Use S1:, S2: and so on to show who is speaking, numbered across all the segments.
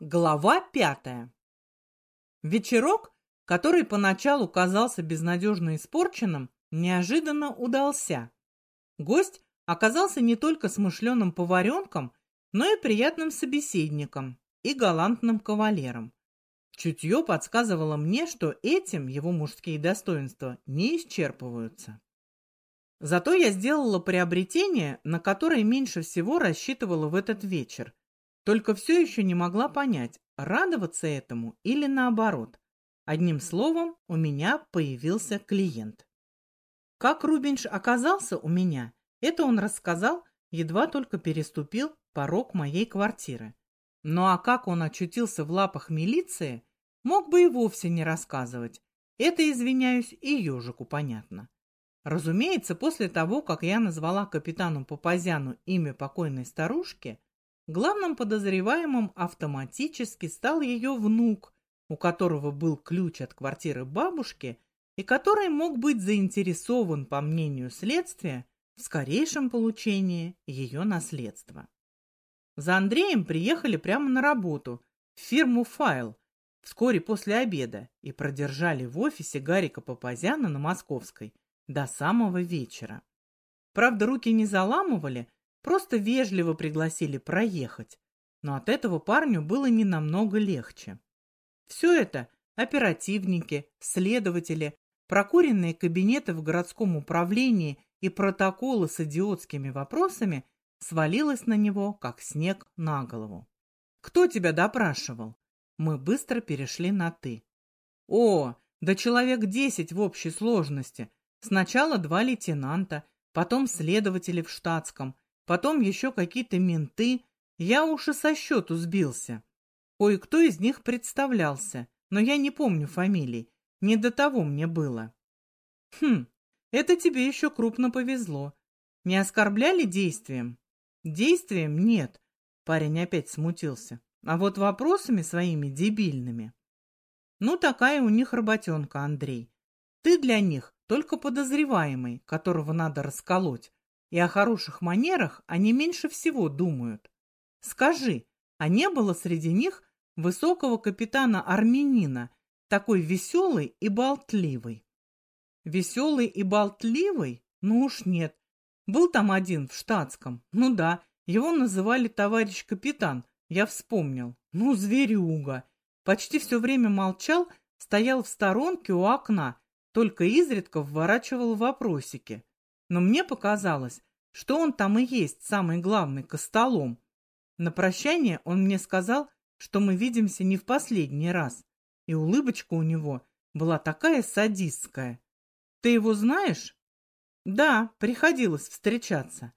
S1: Глава пятая. Вечерок, который поначалу казался безнадежно испорченным, неожиданно удался. Гость оказался не только смышленым поваренком, но и приятным собеседником и галантным кавалером. Чутье подсказывало мне, что этим его мужские достоинства не исчерпываются. Зато я сделала приобретение, на которое меньше всего рассчитывала в этот вечер – только все еще не могла понять, радоваться этому или наоборот. Одним словом, у меня появился клиент. Как Рубинш оказался у меня, это он рассказал, едва только переступил порог моей квартиры. Ну а как он очутился в лапах милиции, мог бы и вовсе не рассказывать. Это, извиняюсь, и ежику понятно. Разумеется, после того, как я назвала капитану Папазяну имя покойной старушки, Главным подозреваемым автоматически стал ее внук, у которого был ключ от квартиры бабушки и который мог быть заинтересован, по мнению следствия, в скорейшем получении ее наследства. За Андреем приехали прямо на работу, в фирму «Файл», вскоре после обеда и продержали в офисе Гарика Папазяна на Московской до самого вечера. Правда, руки не заламывали, Просто вежливо пригласили проехать, но от этого парню было не намного легче. Все это – оперативники, следователи, прокуренные кабинеты в городском управлении и протоколы с идиотскими вопросами свалилось на него, как снег на голову. «Кто тебя допрашивал?» Мы быстро перешли на «ты». «О, да человек десять в общей сложности. Сначала два лейтенанта, потом следователи в штатском, потом еще какие-то менты. Я уж и со счету сбился. Кое-кто из них представлялся, но я не помню фамилий. Не до того мне было. Хм, это тебе еще крупно повезло. Не оскорбляли действием? Действием нет. Парень опять смутился. А вот вопросами своими дебильными. Ну, такая у них работенка, Андрей. Ты для них только подозреваемый, которого надо расколоть, и о хороших манерах они меньше всего думают. Скажи, а не было среди них высокого капитана-армянина, такой веселый и болтливый? Веселый и болтливый? Ну уж нет. Был там один в штатском. Ну да, его называли товарищ капитан, я вспомнил. Ну, зверюга. Почти все время молчал, стоял в сторонке у окна, только изредка вворачивал вопросики но мне показалось, что он там и есть самый главный костолом. На прощание он мне сказал, что мы видимся не в последний раз, и улыбочка у него была такая садистская. Ты его знаешь? Да, приходилось встречаться.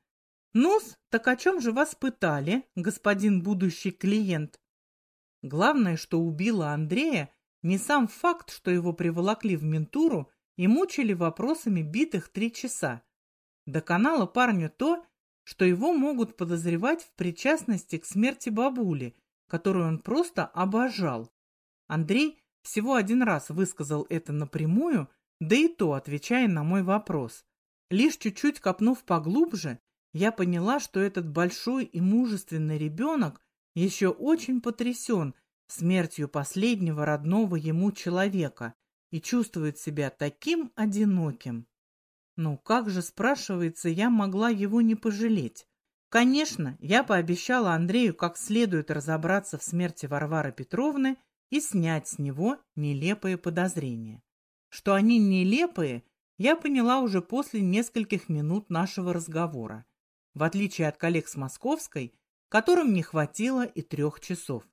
S1: Ну-с, так о чем же вас пытали, господин будущий клиент? Главное, что убило Андрея, не сам факт, что его приволокли в ментуру и мучили вопросами битых три часа, Доконало парню то, что его могут подозревать в причастности к смерти бабули, которую он просто обожал. Андрей всего один раз высказал это напрямую, да и то отвечая на мой вопрос. Лишь чуть-чуть копнув поглубже, я поняла, что этот большой и мужественный ребенок еще очень потрясен смертью последнего родного ему человека и чувствует себя таким одиноким. Ну как же, спрашивается, я могла его не пожалеть? Конечно, я пообещала Андрею как следует разобраться в смерти Варвары Петровны и снять с него нелепые подозрения. Что они нелепые, я поняла уже после нескольких минут нашего разговора, в отличие от коллег с Московской, которым не хватило и трех часов.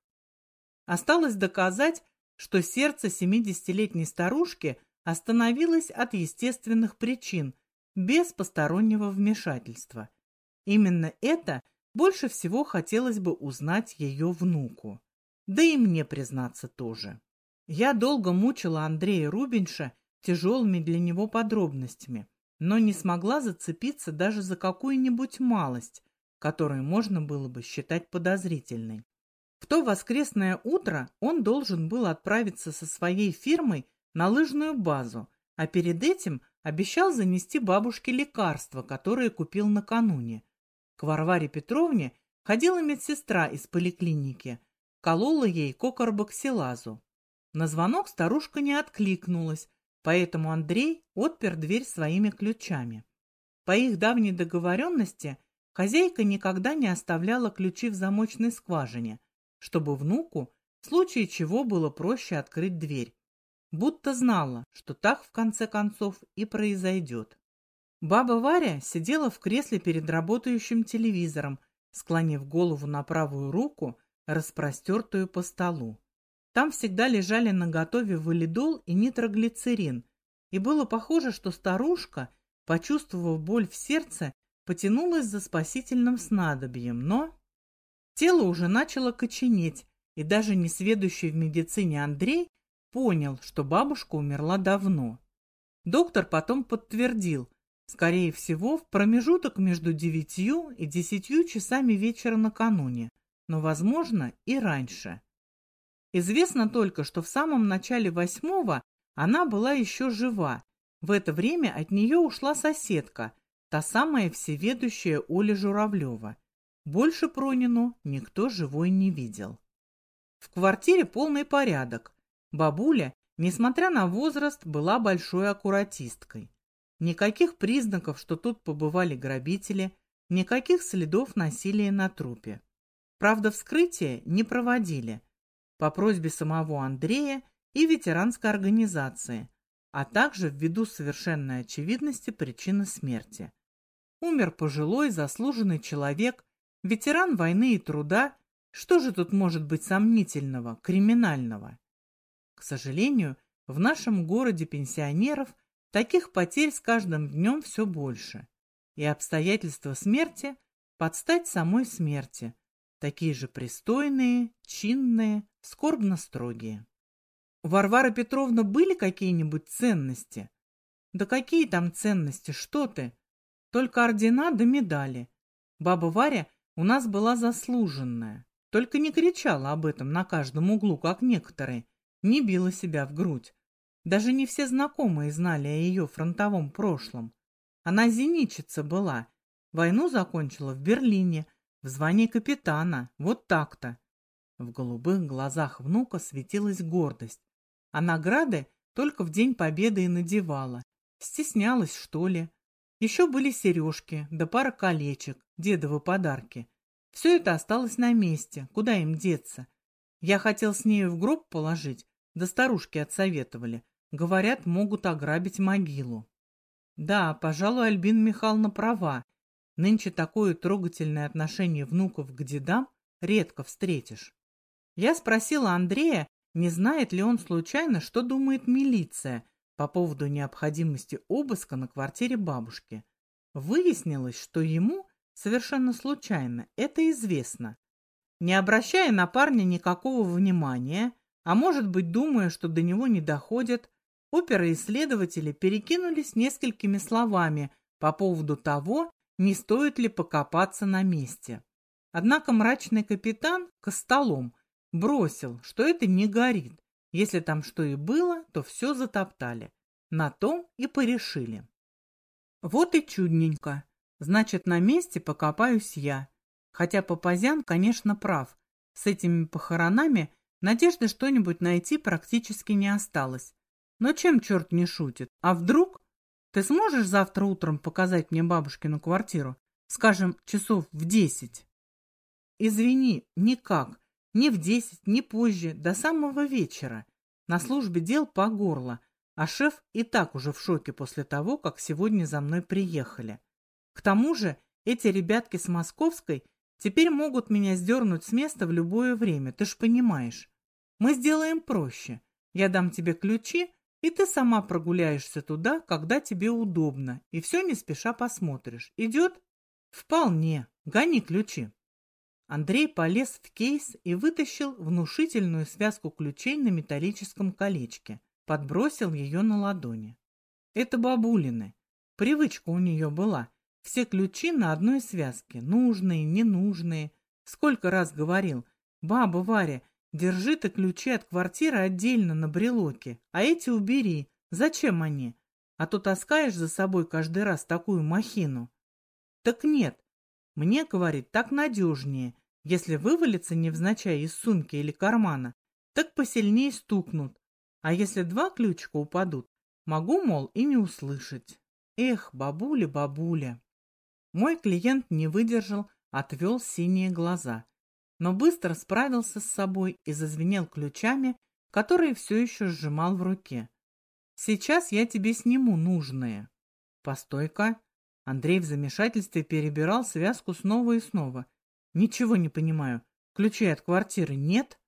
S1: Осталось доказать, что сердце 70-летней старушки – остановилась от естественных причин, без постороннего вмешательства. Именно это больше всего хотелось бы узнать ее внуку. Да и мне признаться тоже. Я долго мучила Андрея Рубинша тяжелыми для него подробностями, но не смогла зацепиться даже за какую-нибудь малость, которую можно было бы считать подозрительной. В то воскресное утро он должен был отправиться со своей фирмой на лыжную базу, а перед этим обещал занести бабушке лекарства, которые купил накануне. К Варваре Петровне ходила медсестра из поликлиники. колола ей кокарбоксилазу. На звонок старушка не откликнулась, поэтому Андрей отпер дверь своими ключами. По их давней договоренности хозяйка никогда не оставляла ключи в замочной скважине, чтобы внуку в случае чего было проще открыть дверь, будто знала, что так в конце концов и произойдет. Баба Варя сидела в кресле перед работающим телевизором, склонив голову на правую руку, распростертую по столу. Там всегда лежали наготове валидол и нитроглицерин, и было похоже, что старушка, почувствовав боль в сердце, потянулась за спасительным снадобьем, но... Тело уже начало коченеть, и даже несведущий в медицине Андрей понял, что бабушка умерла давно. Доктор потом подтвердил, скорее всего, в промежуток между девятью и десятью часами вечера накануне, но, возможно, и раньше. Известно только, что в самом начале восьмого она была еще жива. В это время от нее ушла соседка, та самая всеведущая Оля Журавлева. Больше Пронину никто живой не видел. В квартире полный порядок. Бабуля, несмотря на возраст, была большой аккуратисткой. Никаких признаков, что тут побывали грабители, никаких следов насилия на трупе. Правда, вскрытие не проводили – по просьбе самого Андрея и ветеранской организации, а также ввиду совершенной очевидности причины смерти. Умер пожилой, заслуженный человек, ветеран войны и труда. Что же тут может быть сомнительного, криминального? К сожалению, в нашем городе пенсионеров таких потерь с каждым днем все больше. И обстоятельства смерти под стать самой смерти, такие же пристойные, чинные, скорбно строгие. У Варвары Петровны были какие-нибудь ценности? Да какие там ценности, что ты? Только ордена да медали. Баба Варя у нас была заслуженная, только не кричала об этом на каждом углу, как некоторые, не била себя в грудь. Даже не все знакомые знали о ее фронтовом прошлом. Она зеничица была, войну закончила в Берлине, в звании капитана, вот так-то. В голубых глазах внука светилась гордость. А награды только в День Победы и надевала. Стеснялась, что ли. Еще были сережки, да пара колечек, дедовы подарки. Все это осталось на месте, куда им деться. Я хотел с нею в гроб положить, да старушки отсоветовали. Говорят, могут ограбить могилу. Да, пожалуй, Альбин Михайловна права. Нынче такое трогательное отношение внуков к дедам редко встретишь. Я спросила Андрея, не знает ли он случайно, что думает милиция по поводу необходимости обыска на квартире бабушки. Выяснилось, что ему совершенно случайно это известно. Не обращая на парня никакого внимания, а может быть, думая, что до него не доходят, оперы-исследователи перекинулись несколькими словами по поводу того, не стоит ли покопаться на месте. Однако мрачный капитан Костолом Бросил, что это не горит. Если там что и было, то все затоптали. На том и порешили. Вот и чудненько. Значит, на месте покопаюсь я. Хотя Папазян, конечно, прав. С этими похоронами надежды что-нибудь найти практически не осталось. Но чем черт не шутит? А вдруг? Ты сможешь завтра утром показать мне бабушкину квартиру? Скажем, часов в десять? Извини, никак. Ни в десять, ни позже, до самого вечера. На службе дел по горло, а шеф и так уже в шоке после того, как сегодня за мной приехали. К тому же эти ребятки с Московской теперь могут меня сдернуть с места в любое время, ты ж понимаешь. Мы сделаем проще. Я дам тебе ключи, и ты сама прогуляешься туда, когда тебе удобно, и все не спеша посмотришь. Идет? Вполне. Гони ключи. Андрей полез в кейс и вытащил внушительную связку ключей на металлическом колечке, подбросил ее на ладони. Это бабулины. Привычка у нее была. Все ключи на одной связке, нужные, ненужные. Сколько раз говорил, баба Варя, держи ты ключи от квартиры отдельно на брелоке, а эти убери. Зачем они? А то таскаешь за собой каждый раз такую махину. Так нет, мне, говорит, так надежнее. Если вывалится невзначай из сумки или кармана, так посильнее стукнут. А если два ключика упадут, могу, мол, и не услышать. Эх, бабуля, бабуля. Мой клиент не выдержал, отвел синие глаза, но быстро справился с собой и зазвенел ключами, которые все еще сжимал в руке. Сейчас я тебе сниму нужное. Постой-ка. Андрей в замешательстве перебирал связку снова и снова. Ничего не понимаю. Ключей от квартиры нет?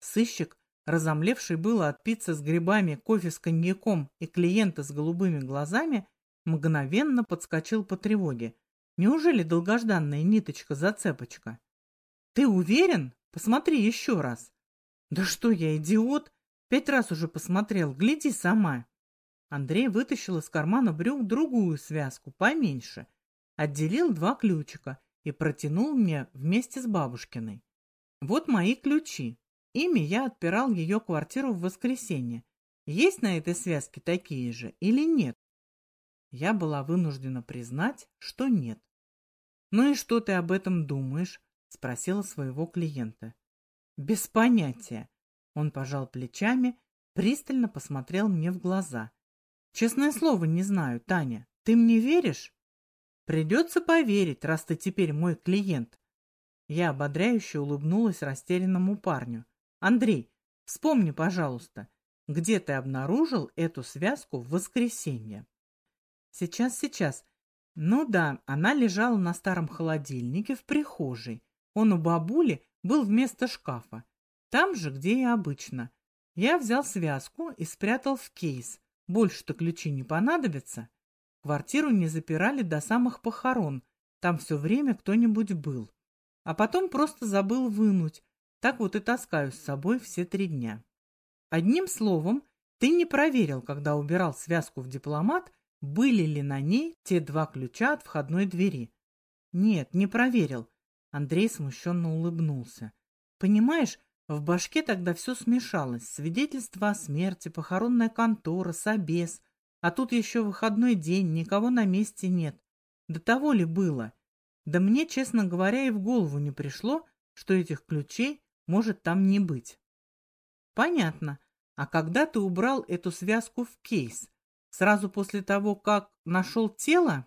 S1: Сыщик, разомлевший было от пиццы с грибами, кофе с коньяком и клиента с голубыми глазами, мгновенно подскочил по тревоге. Неужели долгожданная ниточка-зацепочка? Ты уверен? Посмотри еще раз. Да что я, идиот? Пять раз уже посмотрел, гляди сама. Андрей вытащил из кармана брюк другую связку, поменьше, отделил два ключика и протянул мне вместе с бабушкиной. Вот мои ключи. Ими я отпирал ее квартиру в воскресенье. Есть на этой связке такие же или нет? Я была вынуждена признать, что нет. «Ну и что ты об этом думаешь?» – спросила своего клиента. «Без понятия». Он пожал плечами, пристально посмотрел мне в глаза. «Честное слово, не знаю, Таня. Ты мне веришь?» «Придется поверить, раз ты теперь мой клиент». Я ободряюще улыбнулась растерянному парню. «Андрей, вспомни, пожалуйста, где ты обнаружил эту связку в воскресенье?» Сейчас, сейчас. Ну да, она лежала на старом холодильнике в прихожей. Он у бабули был вместо шкафа. Там же, где и обычно. Я взял связку и спрятал в кейс. Больше-то ключи не понадобятся. Квартиру не запирали до самых похорон. Там все время кто-нибудь был. А потом просто забыл вынуть. Так вот и таскаю с собой все три дня. Одним словом, ты не проверил, когда убирал связку в дипломат, были ли на ней те два ключа от входной двери. Нет, не проверил. Андрей смущенно улыбнулся. Понимаешь, в башке тогда все смешалось. Свидетельство о смерти, похоронная контора, собес. А тут еще выходной день, никого на месте нет. До того ли было? Да мне, честно говоря, и в голову не пришло, что этих ключей может там не быть. Понятно. А когда ты убрал эту связку в кейс, Сразу после того, как нашел тело?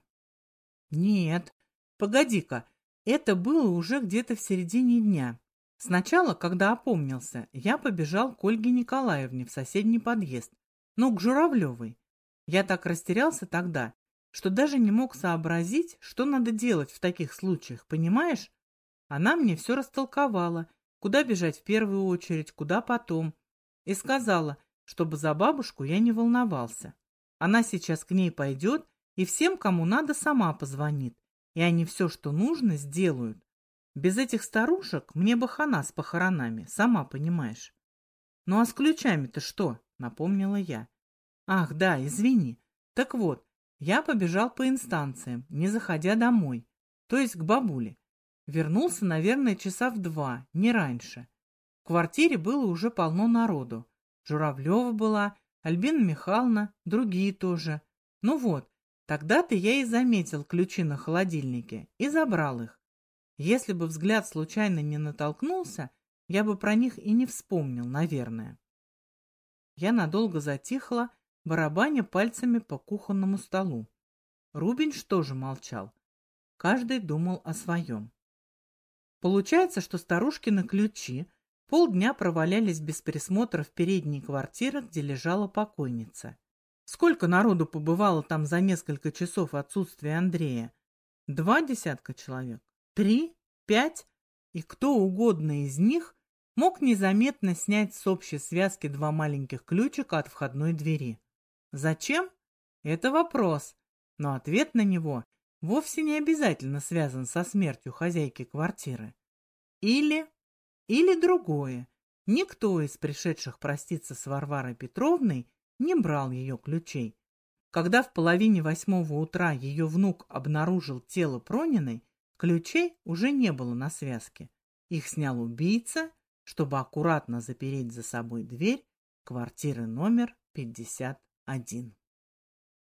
S1: Нет. Погоди-ка, это было уже где-то в середине дня. Сначала, когда опомнился, я побежал к Ольге Николаевне в соседний подъезд, но к Журавлевой. Я так растерялся тогда, что даже не мог сообразить, что надо делать в таких случаях, понимаешь? Она мне все растолковала, куда бежать в первую очередь, куда потом, и сказала, чтобы за бабушку я не волновался. Она сейчас к ней пойдет и всем, кому надо, сама позвонит, и они все, что нужно, сделают. Без этих старушек мне бы хана с похоронами, сама понимаешь. Ну а с ключами-то что? Напомнила я. Ах, да, извини. Так вот, я побежал по инстанциям, не заходя домой, то есть к бабуле. Вернулся, наверное, часа в два, не раньше. В квартире было уже полно народу. Журавлева была, Альбина Михайловна, другие тоже. Ну вот, тогда-то я и заметил ключи на холодильнике и забрал их. Если бы взгляд случайно не натолкнулся, я бы про них и не вспомнил, наверное. Я надолго затихла, барабаня пальцами по кухонному столу. Рубинш тоже молчал. Каждый думал о своем. Получается, что старушкины ключи Полдня провалялись без присмотра в передней квартире, где лежала покойница. Сколько народу побывало там за несколько часов отсутствия Андрея? Два десятка человек? Три? Пять? И кто угодно из них мог незаметно снять с общей связки два маленьких ключика от входной двери. Зачем? Это вопрос, но ответ на него вовсе не обязательно связан со смертью хозяйки квартиры. Или или другое. Никто из пришедших проститься с Варварой Петровной не брал ее ключей. Когда в половине восьмого утра ее внук обнаружил тело Прониной, ключей уже не было на связке. Их снял убийца, чтобы аккуратно запереть за собой дверь квартиры номер 51.